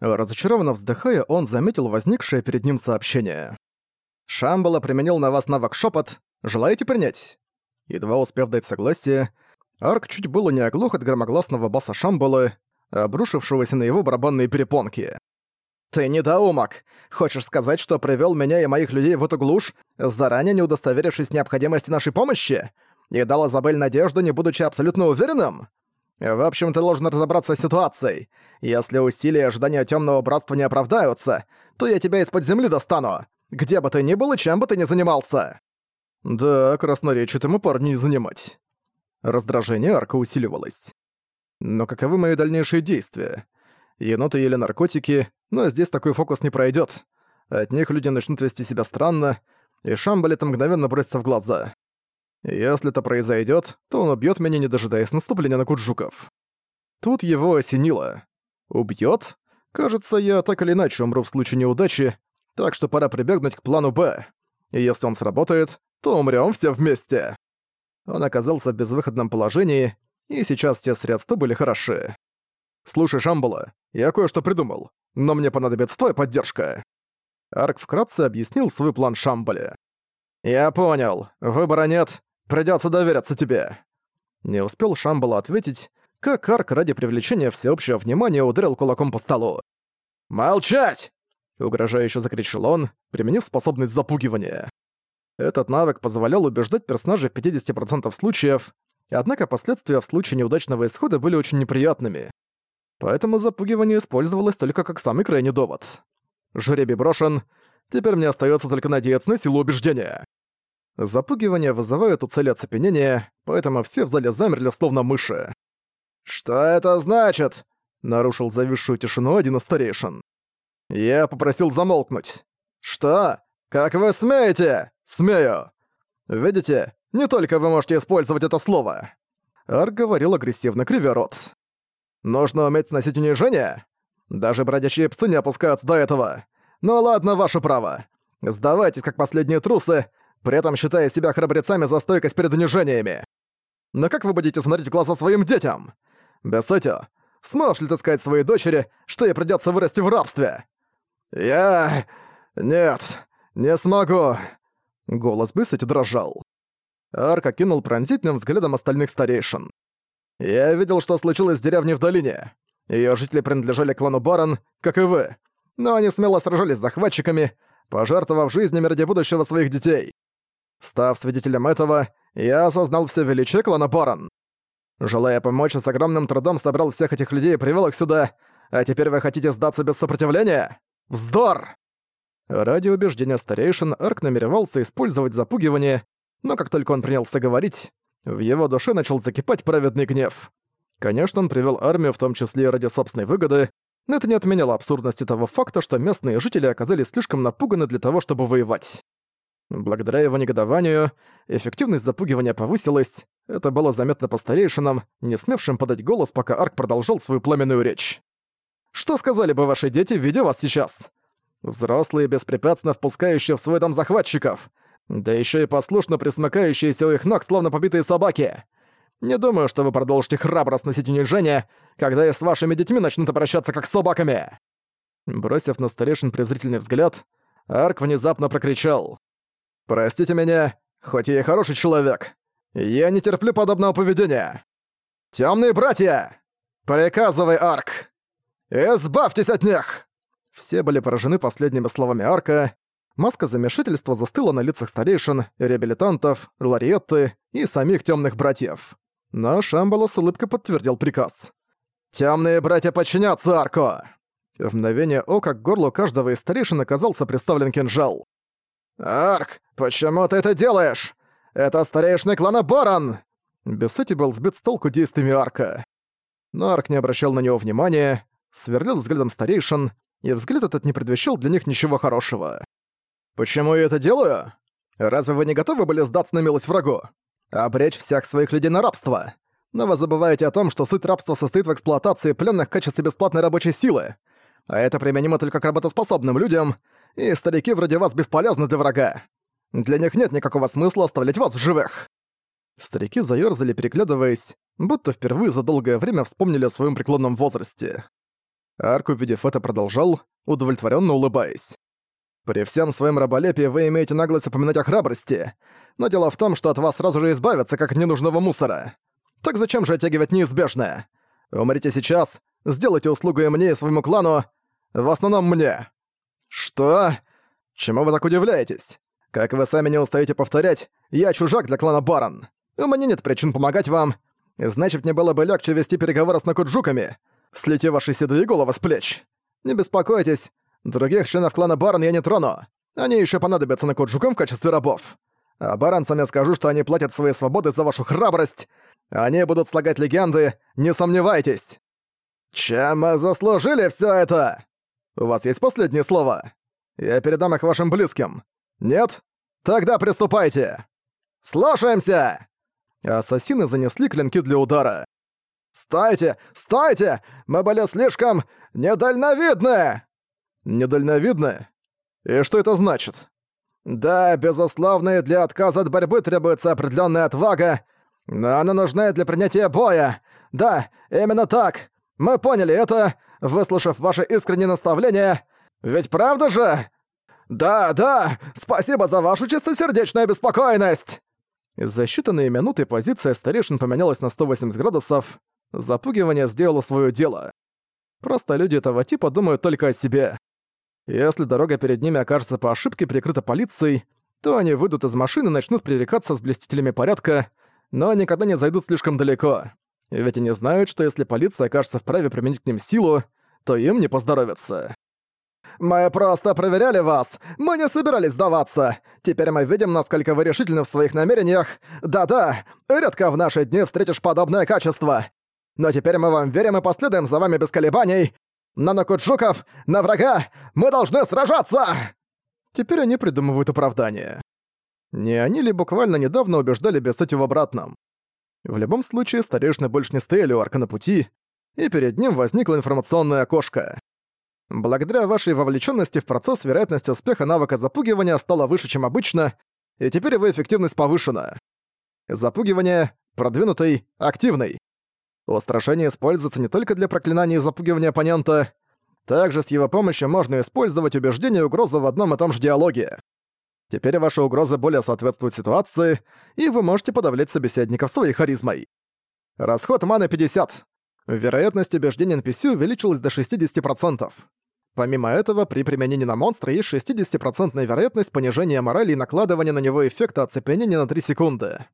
Разочарованно вздыхая, он заметил возникшее перед ним сообщение. «Шамбала применил на вас навык шепот. Желаете принять?» Едва успев дать согласие, Арк чуть было не оглох от громогласного баса Шамбалы, обрушившегося на его барабанные перепонки. «Ты недоумок! Хочешь сказать, что привёл меня и моих людей в эту глушь, заранее не удостоверившись необходимости нашей помощи? И дал Изабель надежду, не будучи абсолютно уверенным? В общем, ты должен разобраться с ситуацией. Если усилия и ожидания Тёмного Братства не оправдаются, то я тебя из-под земли достану, где бы ты ни был и чем бы ты ни занимался!» Да, красноречитому парню не занимать. Раздражение арка усиливалось. Но каковы мои дальнейшие действия? Еноты ели наркотики, но здесь такой фокус не пройдет. От них люди начнут вести себя странно, и Шамбалет мгновенно бросится в глаза. Если это произойдет, то он убьет меня, не дожидаясь наступления на Куджуков. Тут его осенило. Убьет? Кажется, я так или иначе умру в случае неудачи, так что пора прибегнуть к плану «Б». И если он сработает, то умрём все вместе. Он оказался в безвыходном положении, и сейчас все средства были хороши. «Слушай, Шамбала, я кое-что придумал, но мне понадобится твоя поддержка». Арк вкратце объяснил свой план Шамбале. «Я понял. Выбора нет. Придётся довериться тебе». Не успел Шамбала ответить, как Арк ради привлечения всеобщего внимания ударил кулаком по столу. «Молчать!» — угрожающе закричал он, применив способность запугивания. Этот навык позволял убеждать персонажей в 50% случаев, однако последствия в случае неудачного исхода были очень неприятными. Поэтому запугивание использовалось только как самый крайний довод. Жребий брошен, теперь мне остается только надеяться на силу убеждения. Запугивание вызывает у цели оцепенение, поэтому все в зале замерли словно мыши. «Что это значит?» — нарушил зависшую тишину один из старейшин. «Я попросил замолкнуть». «Что? Как вы смеете?» «Смею!» «Видите, не только вы можете использовать это слово!» Арк говорил агрессивно, кривя рот. «Нужно уметь сносить унижение? Даже бродячие псы не опускаются до этого. Ну ладно, ваше право. Сдавайтесь, как последние трусы, при этом считая себя храбрецами за стойкость перед унижениями. Но как вы будете смотреть в глаза своим детям? Бесетио, сможешь ли ты сказать своей дочери, что ей придётся вырасти в рабстве?» «Я... нет, не смогу», Голос Бысоти дрожал. Арк окинул пронзительным взглядом остальных старейшин. «Я видел, что случилось в деревне в долине. Её жители принадлежали клану Барон, как и вы. Но они смело сражались с захватчиками, пожертвовав жизнями ради будущего своих детей. Став свидетелем этого, я осознал все величие клана Барон. Желая помочь, с огромным трудом собрал всех этих людей и привел их сюда, а теперь вы хотите сдаться без сопротивления? Вздор!» Ради убеждения старейшин Арк намеревался использовать запугивание, но как только он принялся говорить, в его душе начал закипать праведный гнев. Конечно, он привел армию в том числе и ради собственной выгоды, но это не отменяло абсурдности того факта, что местные жители оказались слишком напуганы для того, чтобы воевать. Благодаря его негодованию, эффективность запугивания повысилась, это было заметно по старейшинам, не смевшим подать голос, пока Арк продолжал свою пламенную речь. «Что сказали бы ваши дети, видя вас сейчас? Взрослые, беспрепятственно впускающие в свой дом захватчиков. Да еще и послушно присмыкающиеся у их ног, словно побитые собаки. Не думаю, что вы продолжите храбро сносить унижение, когда и с вашими детьми начнут обращаться как с собаками. Бросив на старейшин презрительный взгляд, Арк внезапно прокричал. «Простите меня, хоть я и хороший человек. Я не терплю подобного поведения. Темные братья! Приказывай, Арк! Избавьтесь от них!» Все были поражены последними словами Арка. Маска замешательства застыла на лицах старейшин, реабилитантов, лариетты и самих темных братьев. Но Шамбала с улыбкой подтвердил приказ. «Темные братья подчинятся Арку!» В мгновение ока к горлу каждого из старейшин оказался приставлен кинжал. «Арк, почему ты это делаешь? Это старейшина клана Борон!» Бессети был сбит с толку действиями Арка. Но Арк не обращал на него внимания, сверлил взглядом старейшин, и взгляд этот не предвещал для них ничего хорошего. «Почему я это делаю? Разве вы не готовы были сдаться на милость врагу? Обречь всех своих людей на рабство? Но вы забываете о том, что суть рабства состоит в эксплуатации пленных в качестве бесплатной рабочей силы. А это применимо только к работоспособным людям, и старики вроде вас бесполезны для врага. Для них нет никакого смысла оставлять вас в живых». Старики заёрзали, переглядываясь, будто впервые за долгое время вспомнили о своем преклонном возрасте. Арк, увидев это, продолжал, удовлетворенно улыбаясь. «При всем своем раболепии вы имеете наглость упоминать о храбрости, но дело в том, что от вас сразу же избавятся, как ненужного мусора. Так зачем же оттягивать неизбежное? Умрите сейчас, сделайте услугу и мне, и своему клану, в основном мне». «Что? Чему вы так удивляетесь? Как вы сами не устаете повторять, я чужак для клана Барон. У меня нет причин помогать вам. Значит, мне было бы легче вести переговоры с Накуджуками. Слети ваши седые головы с плеч. Не беспокойтесь, других членов клана Барон я не трону. Они еще понадобятся Накуджукам в качестве рабов. А баронцам я скажу, что они платят своей свободы за вашу храбрость. Они будут слагать легенды, не сомневайтесь. Чем мы заслужили все это? У вас есть последнее слово? Я передам их вашим близким. Нет? Тогда приступайте. Слушаемся! Ассасины занесли клинки для удара. «Стойте! Стойте! Мы были слишком недальновидны!» «Недальновидны? И что это значит?» Да, безусловно, для отказа от борьбы требуется определенная отвага, но она нужна и для принятия боя. Да, именно так. Мы поняли это, выслушав ваше искреннее наставление. Ведь правда же? Да, да, спасибо за вашу чистосердечную обеспокоенность. За считанные минуты позиция старейшин поменялась на 180 градусов. Запугивание сделало свое дело. Просто люди этого типа думают только о себе. Если дорога перед ними окажется по ошибке прикрыта полицией, то они выйдут из машины и начнут пререкаться с блестителями порядка, но никогда не зайдут слишком далеко. Ведь они знают, что если полиция окажется вправе применить к ним силу, то им не поздоровится. «Мы просто проверяли вас! Мы не собирались сдаваться! Теперь мы видим, насколько вы решительны в своих намерениях! Да-да, редко в наши дни встретишь подобное качество! Но теперь мы вам верим и последуем за вами без колебаний! На Накуджуков! На врага! Мы должны сражаться!» Теперь они придумывают оправдание. Не они ли буквально недавно убеждали Бесетю в обратном? В любом случае, старейшины больше не стояли у арка на пути, и перед ним возникло информационное окошко. Благодаря вашей вовлеченности в процесс вероятность успеха навыка запугивания стала выше, чем обычно, и теперь его эффективность повышена. Запугивание — продвинутый, активный. Устрашение используется не только для проклинания и запугивания оппонента, также с его помощью можно использовать убеждение и угрозу в одном и том же диалоге. Теперь ваша угроза более соответствует ситуации, и вы можете подавлять собеседников своей харизмой. Расход маны 50. Вероятность убеждения NPC увеличилась до 60%. Помимо этого, при применении на монстра есть 60% вероятность понижения морали и накладывания на него эффекта оцепенения на 3 секунды.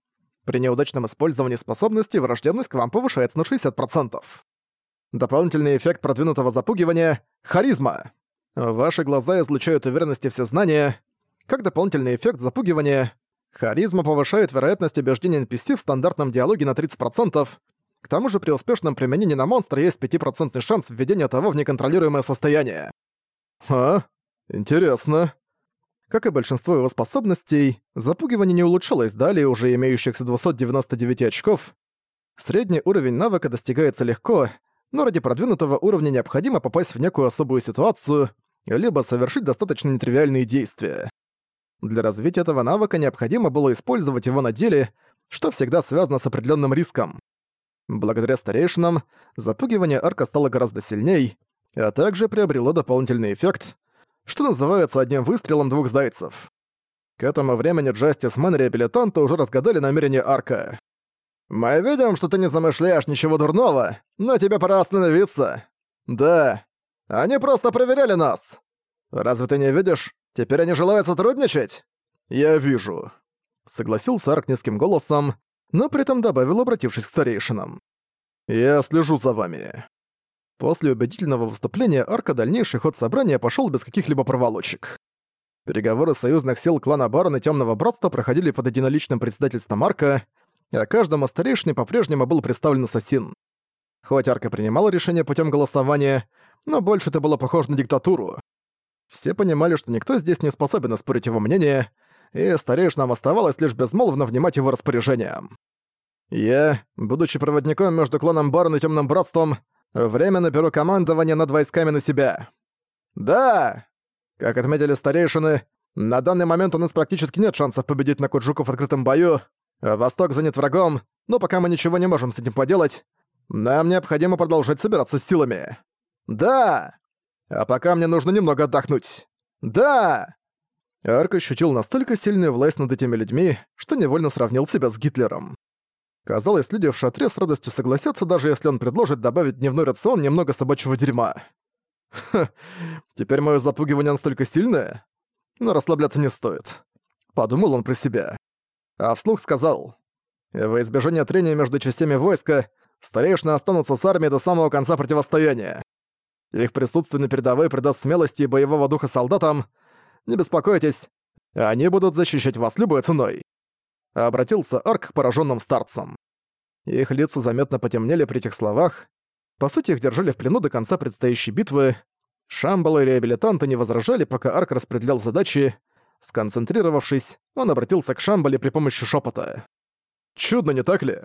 При неудачном использовании способности враждебность к вам повышается на 60%. Дополнительный эффект продвинутого запугивания — харизма. Ваши глаза излучают уверенность и всезнание. Как дополнительный эффект запугивания, харизма повышает вероятность убеждения NPC в стандартном диалоге на 30%. К тому же при успешном применении на монстра есть 5% шанс введения того в неконтролируемое состояние. А, интересно. Как и большинство его способностей, запугивание не улучшалось далее уже имеющихся 299 очков. Средний уровень навыка достигается легко, но ради продвинутого уровня необходимо попасть в некую особую ситуацию, либо совершить достаточно нетривиальные действия. Для развития этого навыка необходимо было использовать его на деле, что всегда связано с определенным риском. Благодаря старейшинам, запугивание арка стало гораздо сильней, а также приобрело дополнительный эффект, что называется одним выстрелом двух зайцев. К этому времени Джастис Мэн и реабилитанты уже разгадали намерение Арка. «Мы видим, что ты не замышляешь ничего дурного, но тебе пора остановиться». «Да. Они просто проверяли нас. Разве ты не видишь? Теперь они желают сотрудничать?» «Я вижу», — согласился Арк низким голосом, но при этом добавил, обратившись к старейшинам. «Я слежу за вами». После убедительного выступления арка дальнейший ход собрания пошел без каких-либо проволочек. Переговоры союзных сил клана Барон и Темного Братства проходили под единоличным председательством арка, а каждому старейшине по-прежнему был представлен ассасин. Хоть арка принимала решение путем голосования, но больше это было похоже на диктатуру. Все понимали, что никто здесь не способен оспорить его мнение, и старейшинам оставалось лишь безмолвно внимать его распоряжениям. Я, будучи проводником между кланом Барон и Темным Братством, Время беру командование над войсками на себя. Да! Как отметили старейшины, на данный момент у нас практически нет шансов победить на Куджуку в открытом бою. Восток занят врагом, но пока мы ничего не можем с этим поделать. Нам необходимо продолжать собираться с силами. Да! А пока мне нужно немного отдохнуть. Да! Арк ощутил настолько сильную власть над этими людьми, что невольно сравнил себя с Гитлером. Казалось, люди в шатре с радостью согласятся, даже если он предложит добавить дневной рацион немного собачьего дерьма. Ха, теперь моё запугивание настолько сильное? Но расслабляться не стоит. Подумал он про себя. А вслух сказал. Во избежание трения между частями войска, старейшины останутся с армией до самого конца противостояния. Их присутствие на передовой придаст смелости и боевого духа солдатам. Не беспокойтесь, они будут защищать вас любой ценой. Обратился Арк к пораженным старцам. Их лица заметно потемнели при этих словах. По сути, их держали в плену до конца предстоящей битвы. Шамбал и реабилитанты не возражали, пока Арк распределял задачи. Сконцентрировавшись, он обратился к Шамбале при помощи шепота. «Чудно, не так ли?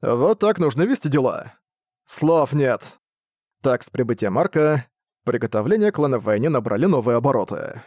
Вот так нужно вести дела. Слов нет». Так, с прибытием Арка, приготовления клана в войне набрали новые обороты.